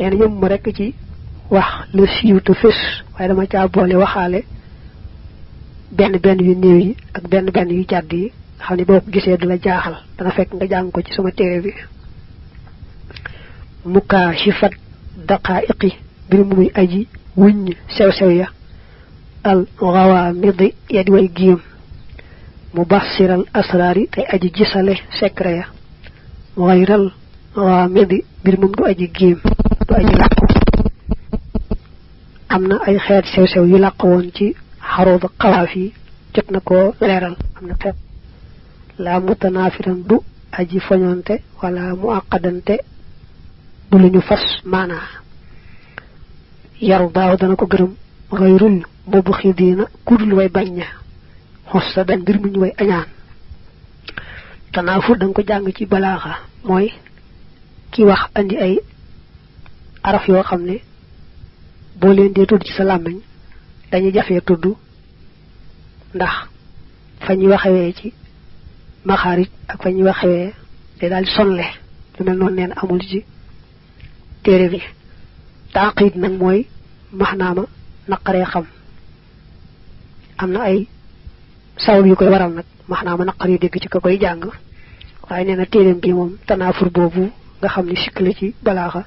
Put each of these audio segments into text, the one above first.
nee na ma rek ci wax le siiw te waaye dama caa boole waxaale benn benn yu néew yi ak benn benn yu jàdd yi xam ne boo gisee du la jaaxal dana fekk nga jàng ko ci sama téere bi. Mukaa shifat daqaiqi bir muy aji wuñ sew sew ya. Al ghawamid ya di way giim mubassiral asrari tay aji gisale secret ya. Ghayral ghawamid bir mum du du aji làqu amna ay xeet sew sew yu làq woon ci xarooda xawaaf yi jot na ko leeral am na fekk la mutanafiran du aji foñonte wala mu aqadante du luñu fas maanaa yaru daaw dana ko gërëm gayrul boobu xidiina kudul way bañ ña xossa dan mbir mu ñu way añaan tanaafu danga ko jàng ci balaaxa mooy ki wax andi ay araf yoo xam ne boo leen dee tudd ci sa làmmiñ dañuy jafee tudd ndax fa ñuy waxewee ci maxaarit ak fa ñuy waxewee day daal sonle lu mel noonu neen amul ci téere bi. Taqid nag mooy maxnaama naqaree xam. Am na ay sabab yu koy waral nag maxnaama naqaree dégg ci ko koy jàng. Waaye nee na téeréem bi moom tanaafur boobu nga xam ne sikk la ci balaaxa.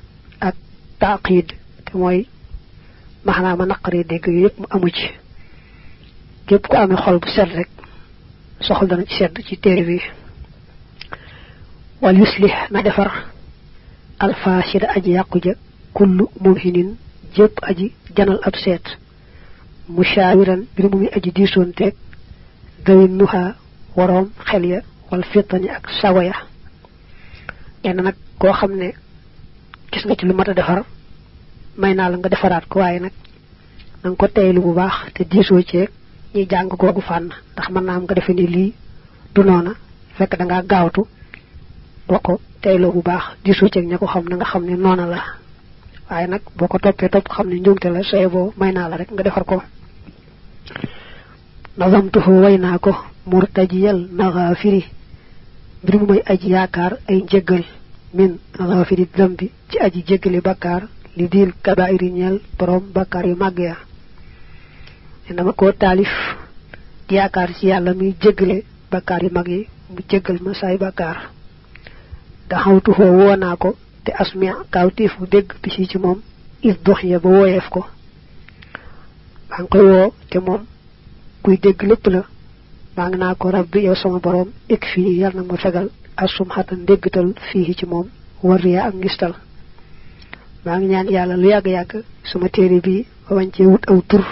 التعقيد كموي مهما ما نقري ديك ييب اموتي كيب كو أمي خول بو سيت رك. سوخل دانا سي سيت سي تيري وي وليصلح ما دفر. الفاشر أجي يقج كل موهن جيب أجي جنال أب سيت. مشاورا بير مومي أجي ديسونتك دوي نوها وروم خليا والفطن أك سوايا يعني نك كو خامني gis nga ci lu mat a defar. May la nga defaraat ko waaye nag nanga ko teylu bu baax te diisoo ceeg ñi jàng googu fànn. Ndax mën naa am nga ni du noona. Fekk da ngaa gaawtu boo ko teyloo bu baax diisoo ceeg ña ko xam na nga xam ne noona la. Waaye nag boo ko toppee topp xam ne njumte la say boo may naa la rek nga defar ko. Nazamtuhu way naa ko murtajiyal naxaafiri. Mbir mu may aji yaakaar ay njëggal min naxaafiri dambi ci aji jéggali bakkaar li diil kabairi ñeel borom bakkaar yu màgg ya dama ko taalif di yaakaar ci yàlla muy jéggale bakkaar yu mag yi mu jéggal ma saay bakkaar daxawtuhoo woo naa ko te asmia kawtif bu dégg bisi ci moom is dox ya ba wooyeef ko. Maa ngi koy woo te moom kuy dégg lépp la. Maa ngi naa ko rabbi yow sama borom ik fii yàlla na ma fegal asum xatan déggtal fii ci moom wariya ak ngistal. Maa ngi ñaan yàlla lu yàgg yàgg suma téere bi ba bañ cee wut aw tur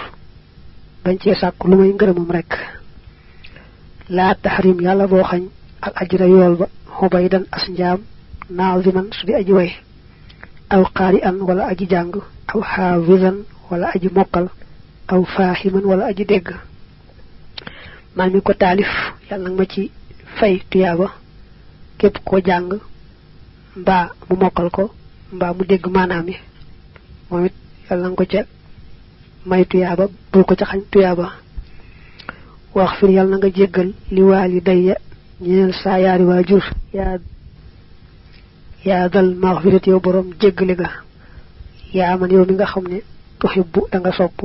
bañ cee sàkk lu may ngërëmam rek. Laa taxrim yàlla boo xañ al ajra yool ba xobay dan as naaziman su di aji way. Aw qaari an wala aji jàng aw xaafisan wala aji mokkal aw faahiman wala aji dégg. Man mi ko taalif yàlla nag ma ci fay tuyaaba képp ko jàng mbaa mu mokkal ko mbaa mu dégg maanaam yi moom it yàlla ko may tuyaaba bul ko ca xañ tuyaaba. wax fir yàlla na nga jéggal li waali dayya ñeel saa yaari waajur. yaa yaa dal maxfirat yow borom jéggale ga. yaa man yow mi nga xam ne tuxibbu da nga sopp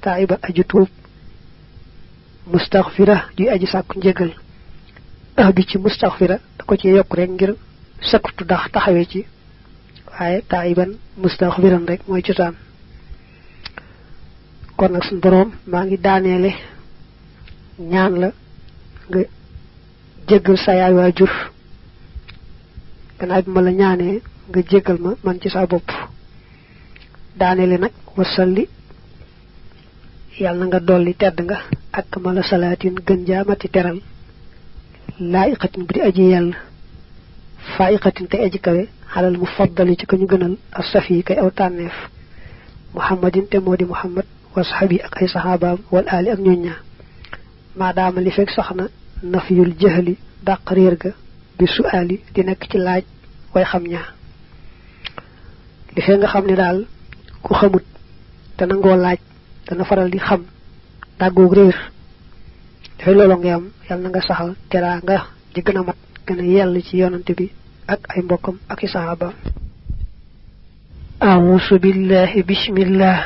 taiba aju tuub. mustaxfira di aji sàkku njéggal. ah bi ci mustaxfira ko ci yokk rek ngir sakkutu ndax taxawee ci. Waaye taiban mustaxfiran rek mooy cosaan kon nag suñ boroom maa ngi daaneele ñaan la nga jéggal sa yaay waajur. Gannaaw bi ma la ñaanee nga jéggal ma man ci sa bopp. Daaneele nag wasalli yàlla na nga dolli tedd nga ak ma la salaatin gën jaamati لائقة بدي أجي يال فائقة تي أجي كوي على المفضل تي كنو غنال الصفي كي أو تاميف محمد تي مودي محمد وصحابي أكي صحابا والآل أك نيونيا ما دام لي فيك سخنا نفي الجهل داقريرغا بسؤالي دي نك تي لاج واي خامنيا لي فيغا خامني دال كو خموت تا نانغو لاج تا نفرال دي خام داغو ريخ Helo lolo nga am yalla nga saxal tera nga di gëna mat gëna iya yell ci yonante ya bi. Ak ay mbokam ak sahaba. A'udhu billahi bismillah.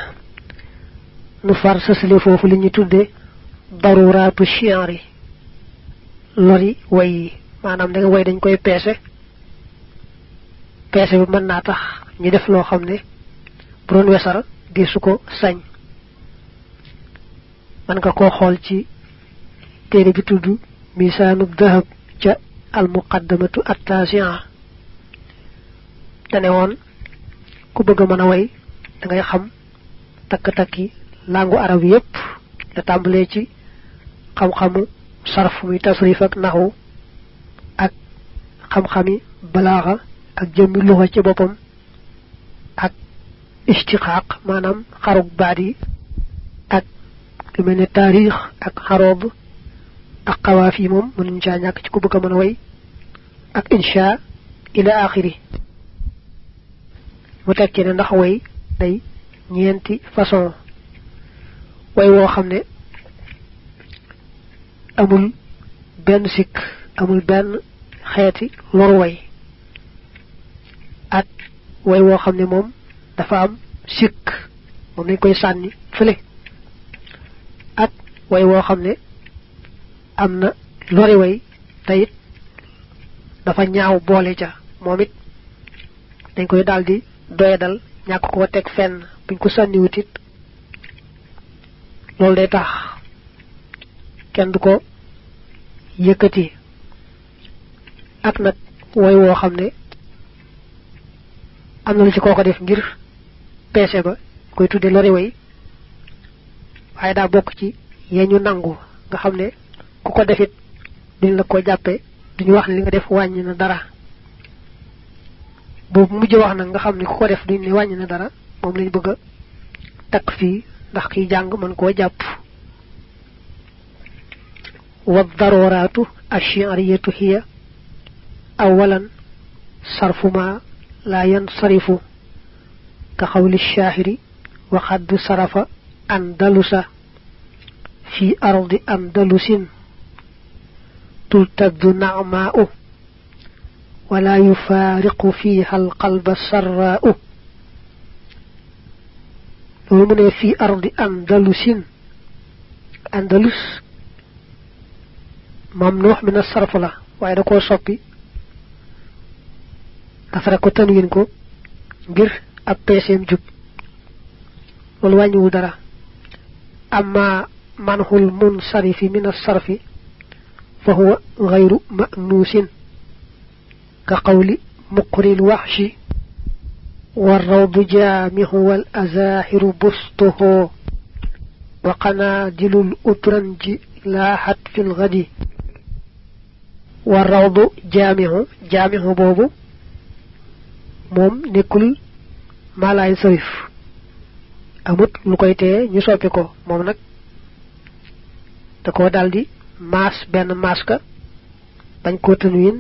Nu far sasale fofu li ñu tuddé daruratu shi'ri lori way manam da nga way dañ koy pécé pécé bu mën na tax ñu def lo xamné bu ron wessara gisuko sañ man nga ko xol ci téré bi tuddu misanu dhahab ca al muqaddamatu at-tasi'a tane won ku bëgg mëna way da ngay xam tak takki langu arab yépp da tambalé ci xam xamu sarf muy tasrif ak naxu ak xam-xami balaaxa ak jëmmi luxa ci boppam ak istiqaaq maanaam xarug baat yi ak lu mel ne ak xaroob ak xawaaf yi moom mënuñ caa ñàkk ci ku bëgg a mën a way ak insha ila axiri mu tekki ne ndax way day ñeenti façon way woo xam ne amul benn sikk amul benn xeeti lor way ak way woo xam ne moom dafa am sikk moom nañ koy sànni fële ak way woo xam ne am na lori way tayit dafa ñaaw boole ca. Moom it dañ koy daldi doyadal ñàkk ko teg fenn. Buñ ko sànniwut it loolu day tax kenn du ko yëkkati. Ak nag woy woo xam ne am na lu ci kooko def ngir peese ba koy tudde lori way waaye daa bokk ci yeñu nangu. Nga xam ne ku ko defit duñ la ko jàppe duñu wax ne li nga def wàññi na dara boobu mujj wax nag nga xam ne ku ko def duñ ne wàññi na dara moom lañ bëgg a takk fii ndax kiy jàng mën koo jàpp والضرورات الشعرية هي أولا صرف ما لا ينصرف كقول الشاعر وقد صرف أندلس في أرض أندلس ترتد نعماؤه ولا يفارق فيها القلب السراء ومن في أرض أندلس أندلس ممنوح من الصرف لا وعيدكو صبي نفرقو تنوينكو غير أبتسم جب والوانيو درا أما منه المنصرف من الصرف ghayru ma'nusin ka qawli muqri al-wahsh والروض جامه والأزاهر بسطه وقنادل الأترنج لاحت في الغد والروض جامع جامع بوبو موم نيكول ما لا يصرف amut lu koy tee ñu soppi ko mas ben maska dañ ko tanwin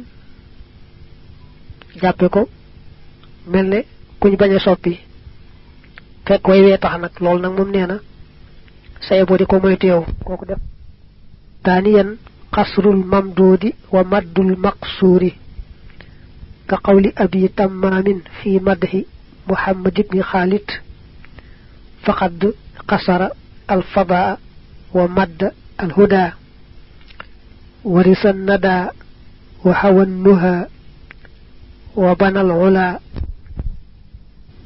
jappé ko mel ne kuñ soppi. Fekk koy wé tax nak loolu nak mum néna say bo di ko moy téw koku def taniyan qasrul mamdudi wa maddul maqsuri ka qawli abi tammamin fi madhi muhammad ibn khalid faqad qasara al fada wa madda al hudaa ورث الندى وحوى النهى وبنى العلا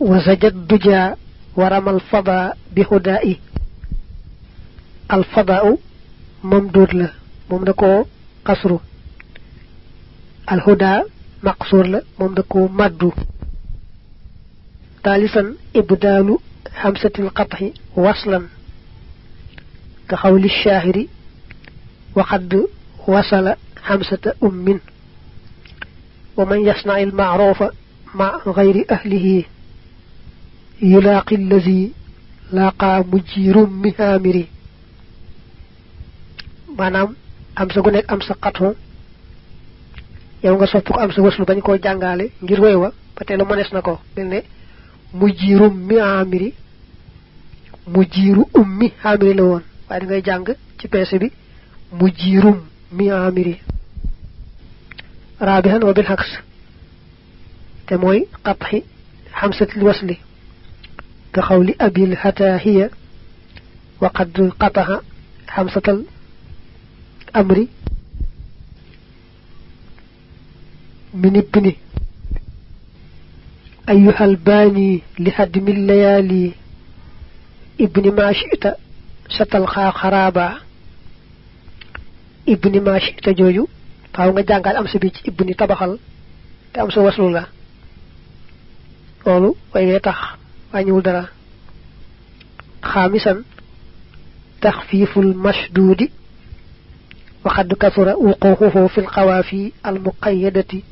وزج الدجى ورمى الفضاء بهدائه. الفضاء ممدود له ممدكو قصره الهدى مقصور له ممدكو داكو ثالثا إبدال همسه القطع وصلا. كقول الشاعر وقد wasala hamsata ummin. Wa man yasna al ma'rufa ma ghairi ahlihi yulaqi allazi laqa mujirum mihamiri manam am sa gu nek am sa xatu yow nga soppu am sa waslu wa patelo manes nako ne mujirum mihamiri mujirum ummi hamiri la won way da ngay jang mujirum ميامري. رابعا وبالعكس. تموي قطع حمسة الوصل. كقول أبي الحتى هي وقد قطع حمسة الأمر من ابنه. أيها الباني لحد من ليالي ابن ما شئت ستلقى خرابا. ابن ما شئت جوجو faaw nga jàngal am sa bi ci ibni tabaxal te am sa waslu way tax wàññiwul dara. خامسا تخفيف المشدود وقد كثر وقوعه في القوافي المقيدة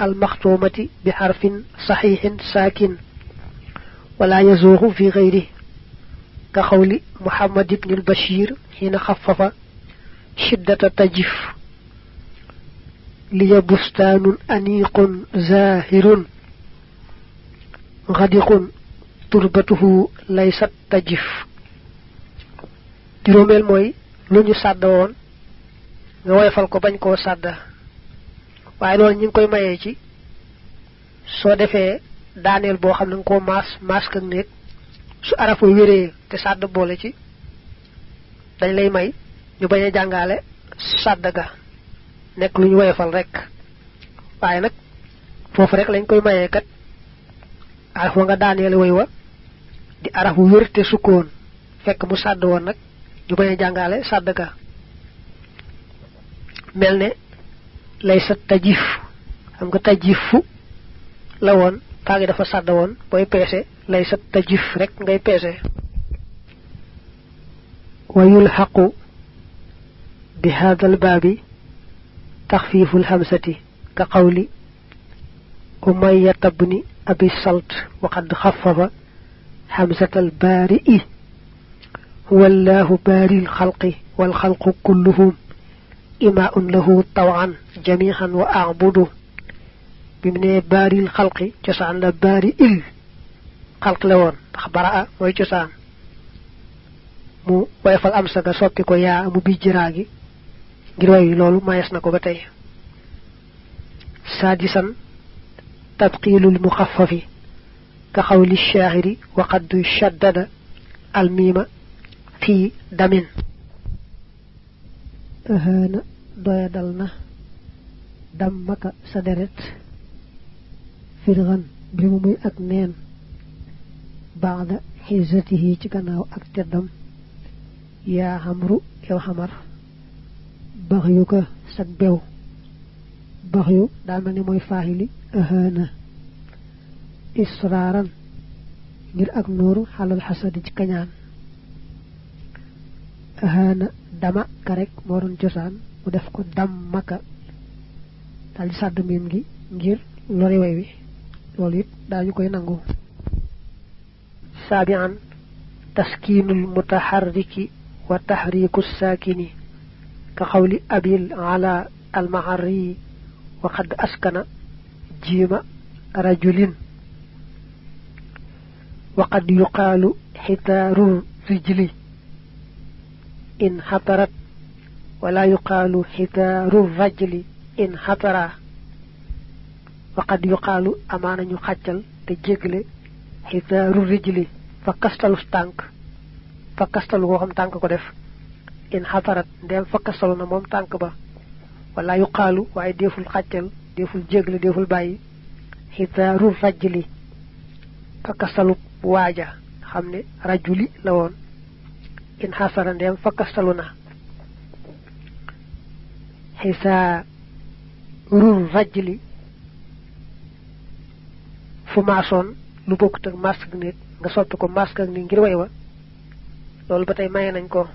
المختومة بحرف صحيح ساكن ولا يزوغ في غيره كقول محمد بن البشير حين خفف shiddata tajif liya bustanun aniqun zahirun ghadiqun turbatuhu laysat tajif juromel moy luñu sadda won nga wayfal ko bañ ko sadda waye lool ñing koy maye ci so defé danel bo xam nga ko mas mas ka nek su arafu wéré té sadda bolé ci dañ ñu baña jàngaale sàddaga nekk lu ñu woyofal rek. Waaye nag foofu rek lañ koy mayee kat araf wa nga daaneel woy wa di araf wu wérte sukkoon. Fekk mu sàdd woon nag ñu baña jàngaale sàddaga mel ne lay sa tajif. Xam nga tajifu la woon kaagi dafa sàdd woon booy peese lay sa tajif rek ngay peese. Wayul yulxaqu بهذا الباب تخفيف الهمسة كقول أمية بن أبي السلط وقد خفف همزة البارئ. هو الله باري الخلق والخلق كلهم. إماء له طوعا جميعا وأعبده. بمن باري الخلق جسعنا باري إل خلق لون أخبراء ويجسان mu am sa ga soppi ngir way loolu mayes na ko ba tey sadisan tadqilul mukhaffafi ka xawli shahiri wa qad shaddada al mima fi damin ahana doyadal na dammaka sa deret firgan bi mu muy ak neen baada xizatihi ci gannaaw ak teddam yaa xamru yow xamar bax yu ka sag bew. Bax yu daa mel ni mooy faahili. Ahana israaran ngir ak nooru xalal xasadi ci kañaan. Ahana dama ka rek cosaan mu def ko dam maka. Dal di sàdd miim gi ngir lori way wi. Loolu it daañu koy nangu. Saabian taskiinul mutaharriki wa tahriku saakini كقول أبي على المعري وقد أسكن جيم رجل وقد يقال حتار الرجل. إن حطرت ولا يقال حتار الرجل. إن حطرا وقد يقال أمانا يخجل تجيغل حتار الرجل. فكستل ستانك فكستل الوهم تانك قدف in xatarat fakk solo na moom tànk ba wala yuqaalu waaye deful xàccal deful jégle deful bàyyi bayi, rajli fakkastalu waaja xam ne rajuli la woon in xasara fakk fakkastalu na xisaarul rajli fu maasoon lu bokkut ak masque nit nga soppi ko masque ak ni ngir way wa. loolu ba tey ko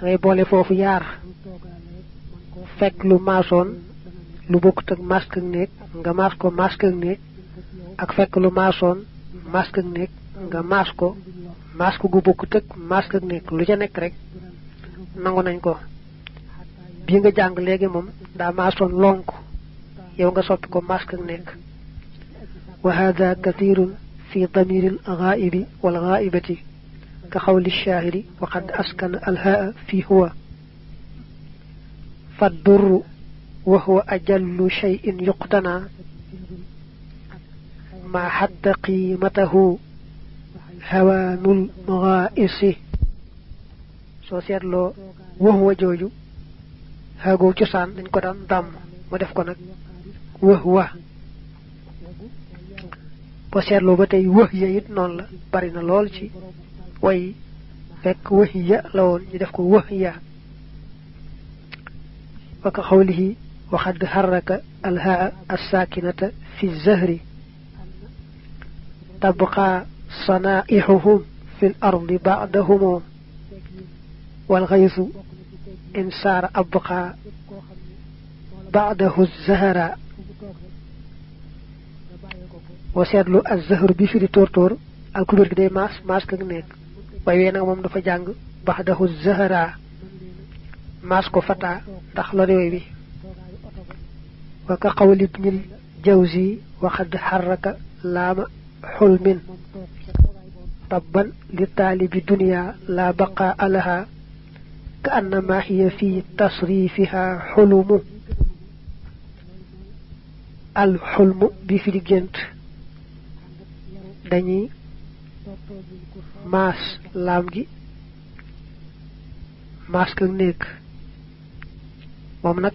ngay bolé fofu yar fek lu mason lu bokut ak mask ak nit nga mas ko mask ak nit ak fek lu mason mask ak nit nga mas ko masque gu bokut ak masque ak lu ca nek rek. Nangu nañ ko. Bi nga jang legi mom da mason lonk. Yow nga soppi ko masque ak wa hadha kathirun fi damir al ghaib wal ghaibati كقول الشاعر وقد أسكن الهاء في هو. فالدر وهو أجل شيء يقتنى. ما حد قيمته هوان المغائص سوسيرلو وهو جوجو هاغو تشان نكو دان دام. مو ديف كو وهو. بو سيرلو باتاي وهيه يت نون لا بارينا لول way. Fekk wax ya la woon ñu def ko wax ya وكقوله وقد حرك الهاء الساكنة في الزهر تبقى صنائحهم في الأرض بعدهم والغيث إن صار أبقى بعده الزهر وسيدلو الزهر بفري تورتور الكبير كده ماس ماس way nak mom dafa jang bahdahu zahra masko fata ndax la rew bi wa ka qawl ibn jawzi wa qad harraka lam hulm tabban li talibi dunya la baqa alaha ka anna ma hiya fi tasrifha hulm al hulm bi fi بفرجنت دني Mas laam gi maas ka néeg moom nag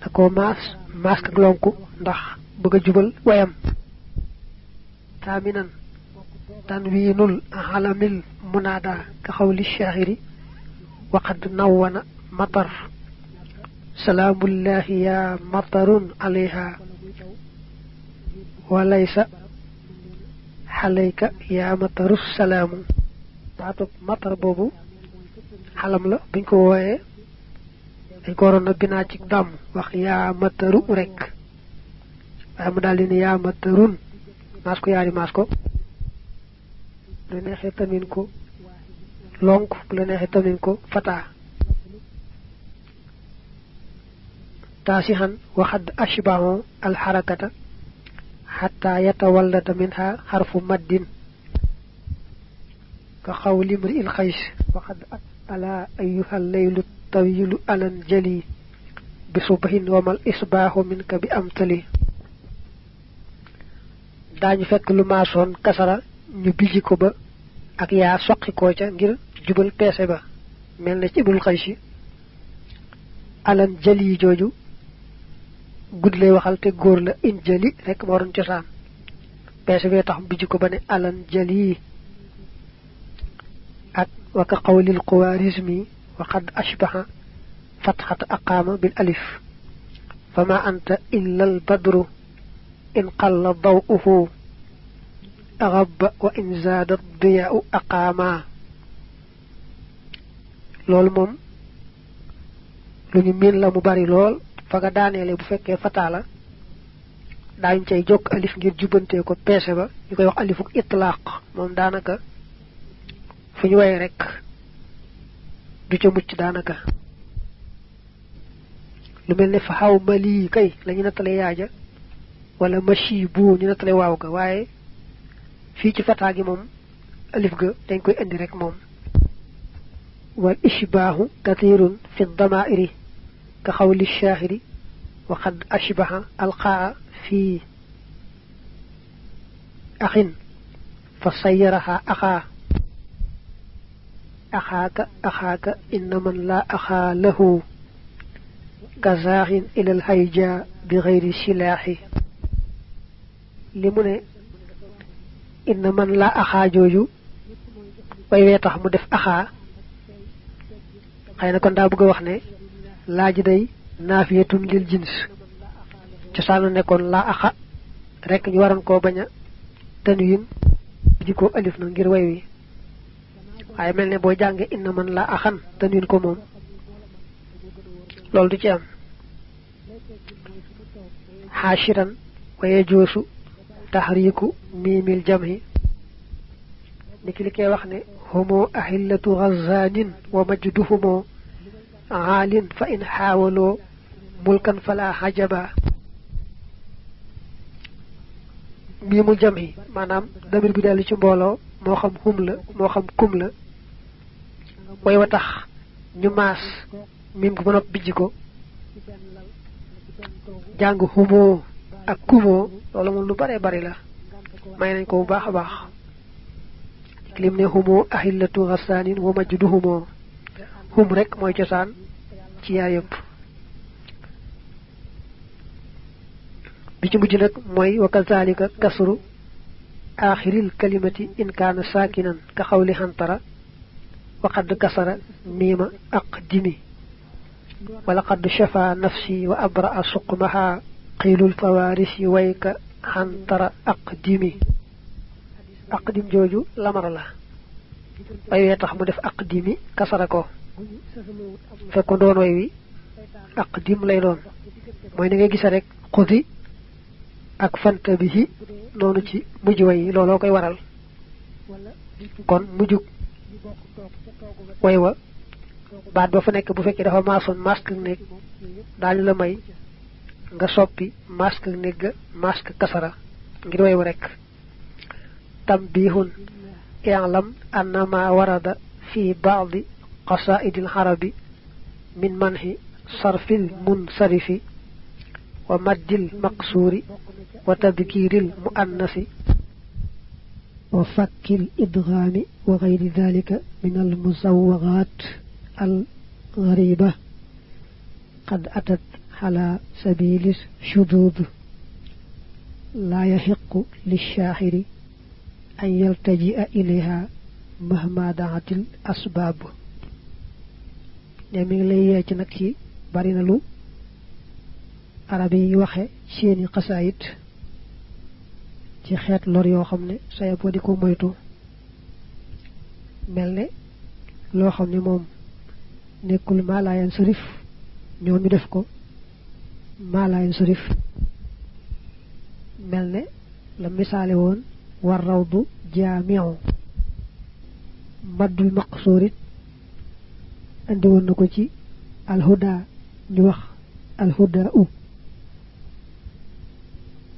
da koo maas maas ka lonku ndax bëgg a jubal wayam. Taaminan tanwiinul xalamil munaada ka xawli shaahiri waqad nawwana matar. Ya matarun alayha alayka ya mataru salam tatu matar bobu xalam la buñ ko woyé dañ ko waron bina ci dam wax ya mataru rek way mu dal ni ya matarun masko yaari masko nexé tamin ko lonk le nexé tamin ko fata tasihan wa had ashbahu al harakata حتى يتولد منها حرف مد كقول امرئ الخيش وقد ألا أيها الليل الطويل ألن جلي بصبح وما الإصباح منك بأمتلي dañu fekk lu maasoon kasara ñu biji ko ba ak yaa soqi ko ca ngir jubal peese ba mel na ci ibul xaysi alan jali jooju gud lay waxal te góor la in jali rek moo doon cosaan peese bee tax biji ko ba ne alan jali ak waka qawlil qawarizmi وقد أشبه فتحة أقام بالألف فما أنت إلا البدر إن قل ضوءه أغب وإن زاد الضياء أقاما لول موم min la mu bari lool fa nga daaneele bu fekkee daañ cay jokk alif ngir jubbantee ko peese ba ñu koy wax alifuk itlaq moom daanaka fu ñu way rek du ca mucc daanaka. Lu mel ne fa xaw mali kay lañu nattale yaaja wala machi bu ñu nattale waaw ga waaye fii ci fataa gi moom alif ga dañ koy indi rek moom. Wal ishbaahu kathirun fi damairi xawli shahiri وقد أشبه ألقاء في أخ فصيرها أخاه أخاك أخاك إن من لا أخا له. كزاغ إلى الهيجاء بغير سلاح. لمن؟ إن من لا أخا جوجو. na kon daa bëgg a wax ne laaj day naafiyatun lil jins. Cosaanu nekkoon laa axa rek ñu waroon koo bañ a tanwin di ko alif na ngir way wi. Waaye mel ne boo jàngee inna man la axan te nin ko moom loolu du ci am. Xaashiran waye joosu taxriiku miimil jamhi. Niki li koy wax ne homo ahillatu ghazanin wa majduhumo aalin fa in xaawaloo mulkan fala xajaba miimul jamhi maanaam damir bi dellu ci mbooloo moo xam hum la moo xam kum la. way wa tax ñu maas mim ko ba nopp bijji humoo ak kumo loolu moom lu bare bari la. may nañ ko bu baax baax. humo hum rek mooy cosaan ci yaa yëpp bi ci mujj nag mooy wa kazalika kasru akhiril kalimati in kaana sakinan ka xawli xantara wa qad kasara miima aqdimi ولقد شفى نفسي وأبرأ سقمها قيل الفوارس ويك حنتر أقدمي أقدم جوجو لمر الله mu def aqdimi kasara ko fekko doon way wi aqdim lay doon. Mooy ni nga gisa rek xudi ak fanta bihi noonu ci mujj way looloo koy waral. Kon mujjug way wa baat ba fa nekk bu fekkee dafa maasoon masque nekk daañu la may nga soppi masque nekk ga masque kasara ngir way wa rek. Tambihun i'lam anna ma warada fi ba'd qasaid al-arabi min manhi صرف المنصرف ومد المقصور وتذكير المؤنث وفك الإدغام وغير ذلك من المزوغات الغريبة قد أتت على سبيل الشذوذ. لا يحق للشاعر أن يلتجئ إليها مهما دعت الأسباب. نمي لي يci nak ci bari na lu arabe yi waxe seeni xasaayit ci xeet lor yoo xam ne saya bo di ko moytu mel ne loo xam ne moom nekkul maalayan sarif ñoom ñu def ko maalayan sarif mel ne la misaale woon war rawdu jaamiu maddul maqsuurit andi woon na ko ci alhuda ñu wax alhuda u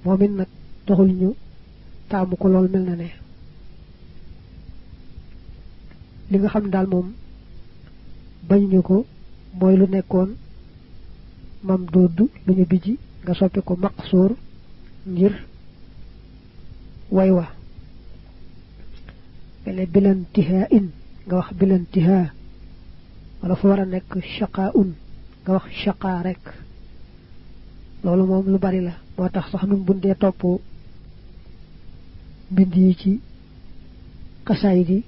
moom it nag taxul ñu taamu ko lool mel na ne li nga xam daal moom bañ ñu ko mooy lu nekkoon mam dodd lu ñu bijji nga soppi ko maqsuur ngir way wa mele bilantiha in nga wax bilantiha wala fa war a nekk shaqa un nga wax shaqa rek. Loolu moom lu bari la. Moo tax sax nun bundee topp mbind yi ci xasaayid yi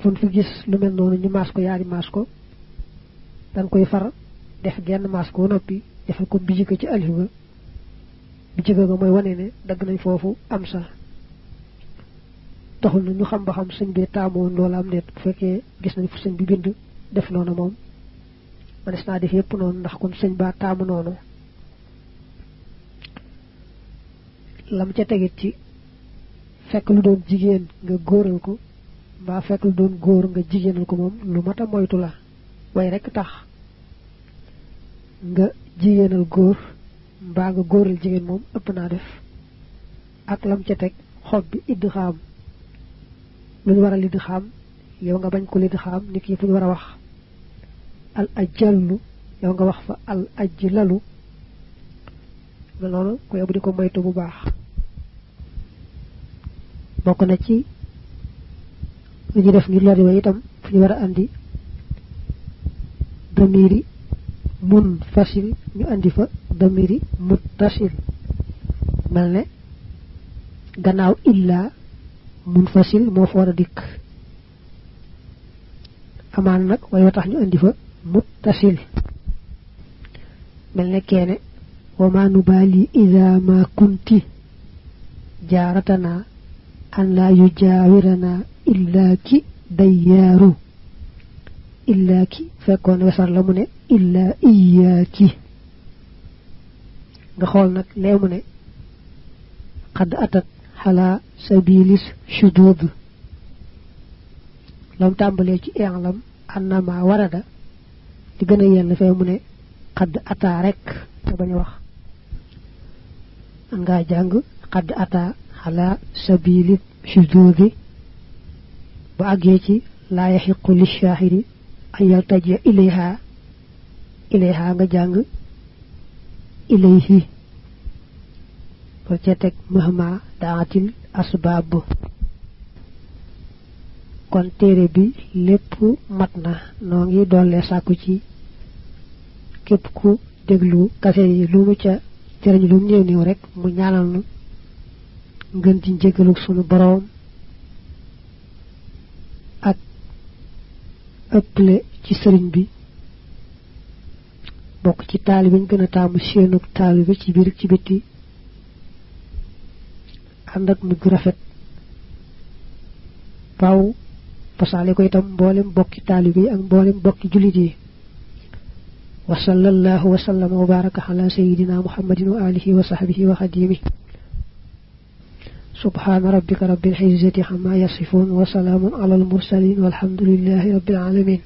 fun fi gis lu mel noonu ñu maas ko yaari maas ko dañ koy far def genn maas ko noppi defal ko biji ko ci alif ga biji ga mooy wane ne dagg nañ foofu am sa. Taxul ñu xam ba xam sëñ bi am net bu fekkee gis nañ fu sëñ bi bind def noonu moom manes naa def yépp noonu ndax kon sëñ baa taamu noonu lam ca tegit ci fekk lu doon jigéen nga góoral ko mbaa fekk lu doon góor nga jigéenal ko moom lu mata moytu la. Way rek tax. Nga jigéenal góor mbaa nga góoral jigéen moom ëpp naa def. Ak lam ca teg xob bi idd xaam lu ñu war a lidd xaam yow nga bañ ko ki wax al ajallu yow nga wax fa al ajlalu la noonu ko yow di ko moytu bu baax bokk na ci? Ñu def ngir lori wa itam fu ñu war a andi damiri mun fasil ñu andi fa damiri muttasil mel ne gannaaw illa mun fasil moo fa war a dikk amaan nag way wa tax ñu andi fa متصل. بل نكيني وما نبالي إذا ما كنت. جارتنا أن لا يجاورنا إلا كي ديارو إلا كي فكون وصل لمن إلا إياكي نخولنك لمن قد أتت على سبيل الشدود لم تنبلي أعلم أن ما ورد di gën a yell fee mu ne xadd ataa rek te bañ wax. An ngaa jàng xadd ataa xala sabili shududi bu àggee ci laa yaxiqu li shaahiri an yaltajiya ilayha. Ilayha nga jàng ilayhi. War ca teg mahma daatil asbaab. Kon téere bi lépp mat na noo ngi dolle sàkku ci képp ku déglu kase yi lu mu ca jëriñ lu néew néew rek mu ñaanal nu ngën ci njëgalu sunu boroom ak ëpple ci sëriñ bi bokk ci taalibe ñu gën a taamu seenug taalibe ci biir ci bitti ànd ak mujj rafet faaw fasaale ko itam mboolem bokki taalibe ak mboolem bokki julit yi وصلى الله وسلم وبارك على سيدنا محمد وآله وصحبه وخديمه. سبحان ربك رب العزة عما يصفون وسلام على المرسلين والحمد لله رب العالمين.